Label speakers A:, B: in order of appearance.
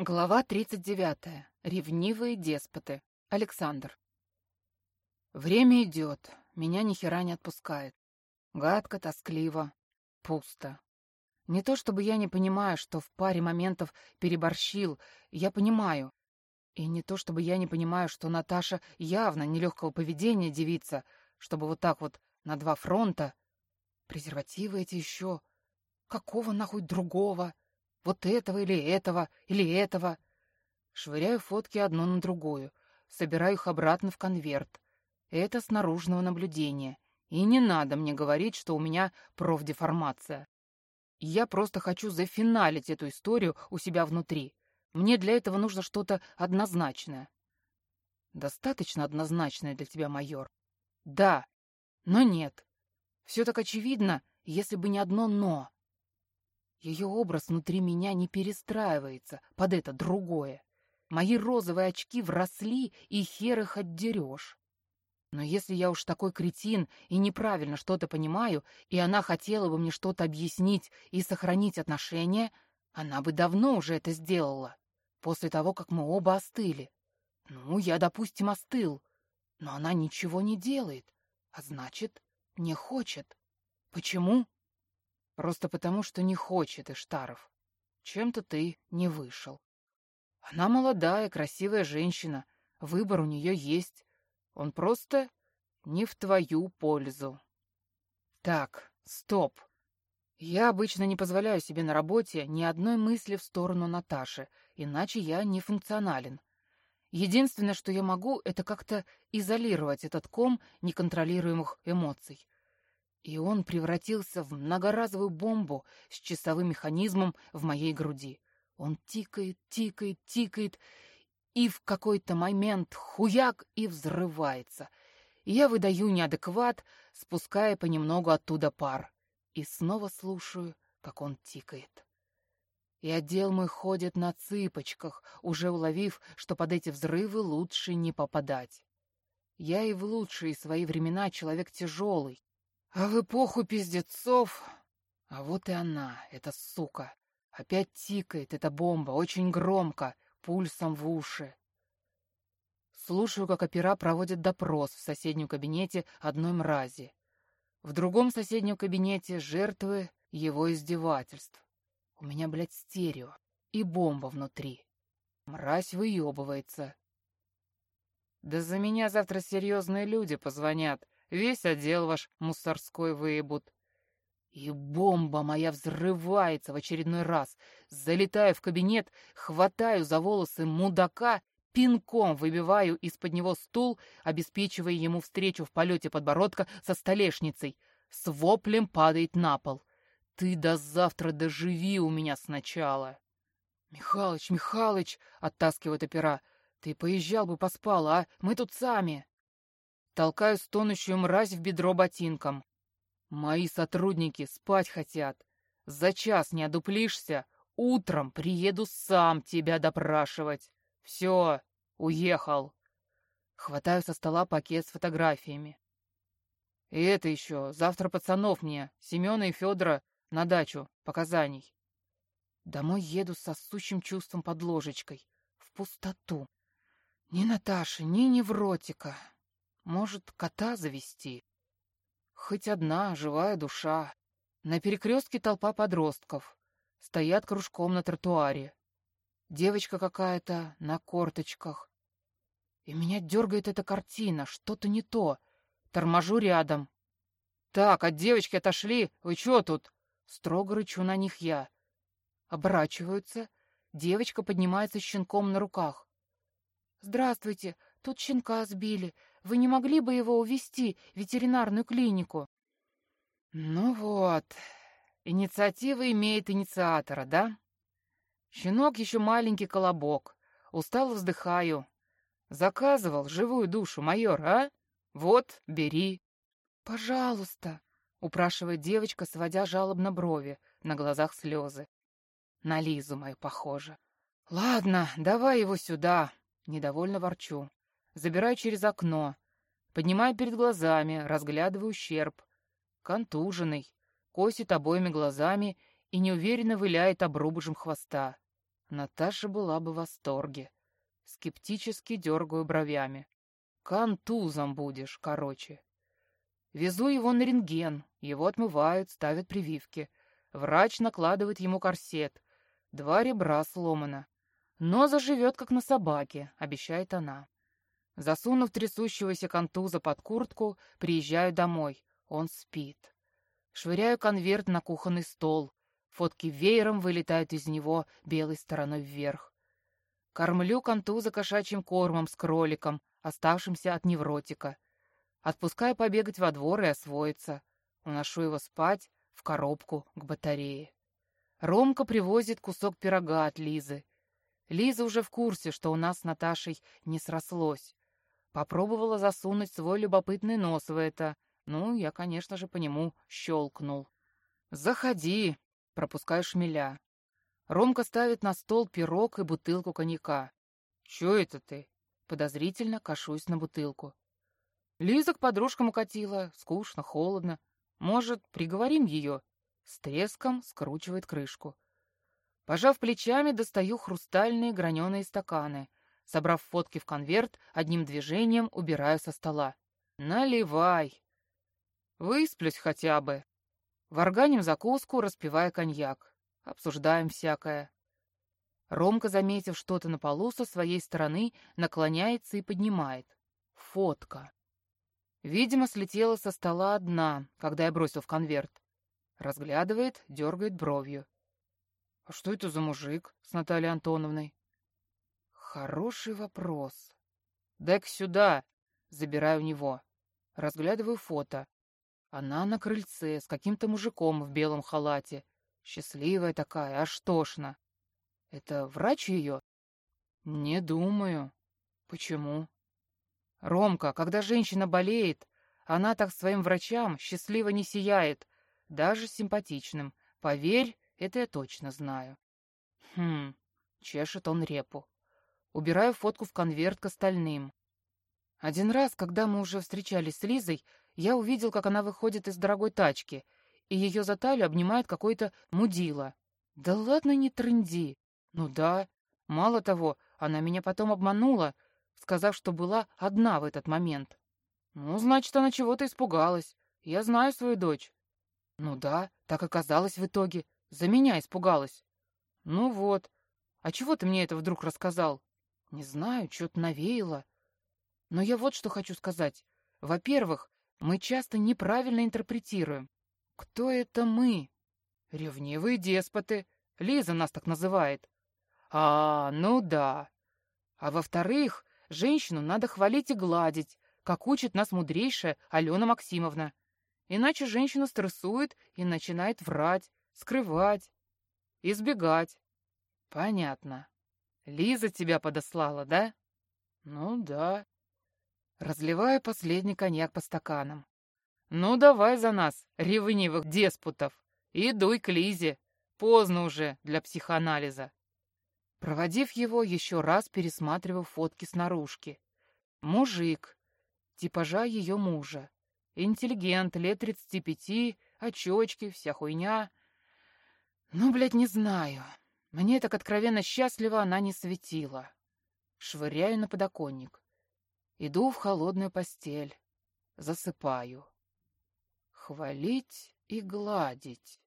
A: Глава 39. Ревнивые деспоты. Александр. Время идет, меня ни хера не отпускает. Гадко, тоскливо, пусто. Не то чтобы я не понимаю, что в паре моментов переборщил, я понимаю. И не то чтобы я не понимаю, что Наташа явно нелегкого поведения девица, чтобы вот так вот на два фронта. Презервативы эти еще. Какого нахуй другого? Вот этого или этого, или этого. Швыряю фотки одну на другую, собираю их обратно в конверт. Это с наружного наблюдения. И не надо мне говорить, что у меня профдеформация. Я просто хочу зафиналить эту историю у себя внутри. Мне для этого нужно что-то однозначное. Достаточно однозначное для тебя, майор? Да, но нет. Все так очевидно, если бы не одно «но». Ее образ внутри меня не перестраивается под это другое. Мои розовые очки вросли, и хер их отдерешь. Но если я уж такой кретин и неправильно что-то понимаю, и она хотела бы мне что-то объяснить и сохранить отношения, она бы давно уже это сделала, после того, как мы оба остыли. Ну, я, допустим, остыл, но она ничего не делает, а значит, не хочет. Почему? Просто потому, что не хочет Иштаров. Чем-то ты не вышел. Она молодая, красивая женщина. Выбор у нее есть. Он просто не в твою пользу. Так, стоп. Я обычно не позволяю себе на работе ни одной мысли в сторону Наташи, иначе я не функционален. Единственное, что я могу, это как-то изолировать этот ком неконтролируемых эмоций и он превратился в многоразовую бомбу с часовым механизмом в моей груди. Он тикает, тикает, тикает, и в какой-то момент хуяк и взрывается. Я выдаю неадекват, спуская понемногу оттуда пар, и снова слушаю, как он тикает. И отдел мой ходит на цыпочках, уже уловив, что под эти взрывы лучше не попадать. Я и в лучшие свои времена человек тяжелый, а в эпоху пиздецов... А вот и она, эта сука. Опять тикает эта бомба, очень громко, пульсом в уши. Слушаю, как опера проводит допрос в соседнем кабинете одной мрази. В другом соседнем кабинете жертвы его издевательств. У меня, блядь, стерео и бомба внутри. Мразь выебывается. Да за меня завтра серьезные люди позвонят, Весь отдел ваш мусорской выебут. И бомба моя взрывается в очередной раз. Залетаю в кабинет, хватаю за волосы мудака, пинком выбиваю из-под него стул, обеспечивая ему встречу в полете подбородка со столешницей. С воплем падает на пол. «Ты до завтра доживи у меня сначала!» «Михалыч, Михалыч!» — оттаскивает опера. «Ты поезжал бы поспал, а? Мы тут сами!» Толкаю стонущую мразь в бедро ботинком. Мои сотрудники спать хотят. За час не одуплишься, утром приеду сам тебя допрашивать. Все, уехал. Хватаю со стола пакет с фотографиями. И это еще, завтра пацанов мне, Семена и Федора, на дачу, показаний. Домой еду с сосущим чувством под ложечкой, в пустоту. Ни Наташи, ни невротика, может, кота завести? Хоть одна живая душа. На перекрестке толпа подростков. Стоят кружком на тротуаре. Девочка какая-то на корточках. И меня дергает эта картина, что-то не то. Торможу рядом. «Так, от девочки отошли, вы чё тут?» Строго рычу на них я. Оборачиваются. Девочка поднимается с щенком на руках. «Здравствуйте, тут щенка сбили. Вы не могли бы его увезти в ветеринарную клинику?» «Ну вот, инициатива имеет инициатора, да? Щенок еще маленький колобок. Устал вздыхаю. Заказывал живую душу, майор, а? Вот, бери». «Пожалуйста», — упрашивает девочка, сводя жалобно брови, на глазах слезы. На Лизу мою похоже. «Ладно, давай его сюда», — недовольно ворчу. Забираю через окно. Поднимаю перед глазами, разглядываю ущерб. Контуженный, косит обоими глазами и неуверенно виляет обрубожем хвоста. Наташа была бы в восторге. Скептически дергаю бровями. Контузом будешь, короче. Везу его на рентген, его отмывают, ставят прививки. Врач накладывает ему корсет. Два ребра сломано. Но заживет, как на собаке, обещает она. Засунув трясущегося контуза под куртку, приезжаю домой. Он спит. Швыряю конверт на кухонный стол. Фотки веером вылетают из него белой стороной вверх. Кормлю контуза кошачьим кормом с кроликом, оставшимся от невротика. Отпускаю побегать во двор и освоиться. Уношу его спать в коробку к батарее. Ромка привозит кусок пирога от Лизы. Лиза уже в курсе, что у нас с Наташей не срослось. Попробовала засунуть свой любопытный нос в это. Ну, я, конечно же, по нему щелкнул. «Заходи!» — пропускаю шмеля. Ромка ставит на стол пирог и бутылку коньяка. «Чё это ты?» Подозрительно кашусь на бутылку. Лиза к подружкам укатила. Скучно, холодно. Может, приговорим ее? С треском скручивает крышку. Пожав плечами, достаю хрустальные граненые стаканы. Собрав фотки в конверт, одним движением убираю со стола. Наливай. Высплюсь хотя бы. Варганим закуску, распивая коньяк. Обсуждаем всякое. Ромка, заметив что-то на полу со своей стороны, наклоняется и поднимает. Фотка. Видимо, слетела со стола одна, когда я бросил в конверт. Разглядывает, дергает бровью. «А что это за мужик с Натальей Антоновной?» «Хороший вопрос. Дай-ка сюда!» Забираю у него. Разглядываю фото. Она на крыльце с каким-то мужиком в белом халате. Счастливая такая, аж тошно. Это врач ее? Не думаю. Почему? Ромка, когда женщина болеет, она так своим врачам счастливо не сияет, даже симпатичным. Поверь, это я точно знаю. Хм, чешет он репу. Убираю фотку в конверт к остальным. Один раз, когда мы уже встречались с Лизой, я увидел, как она выходит из дорогой тачки, и ее за талию обнимает какой-то мудила. Да ладно, не трынди. Ну да. Мало того, она меня потом обманула, сказав, что была одна в этот момент. Ну, значит, она чего-то испугалась. Я знаю свою дочь. Ну да, так оказалось в итоге. За меня испугалась. Ну вот. А чего ты мне это вдруг рассказал? Не знаю, что-то навеяло. Но я вот что хочу сказать. Во-первых, мы часто неправильно интерпретируем. Кто это мы? Ревнивые деспоты. Лиза нас так называет. А, ну да. А во-вторых, женщину надо хвалить и гладить, как учит нас мудрейшая Алена Максимовна. Иначе женщина стрессует и начинает врать, скрывать, избегать. Понятно. Лиза тебя подослала, да? Ну да. Разливаю последний коньяк по стаканам. Ну давай за нас, ревнивых деспутов, и дуй к Лизе. Поздно уже для психоанализа. Проводив его, еще раз пересматривал фотки с наружки. Мужик. Типажа ее мужа. Интеллигент, лет тридцати пяти, очечки, вся хуйня. Ну, блядь, не знаю. Мне так откровенно счастливо она не светила. Швыряю на подоконник. Иду в холодную постель. Засыпаю. Хвалить и гладить.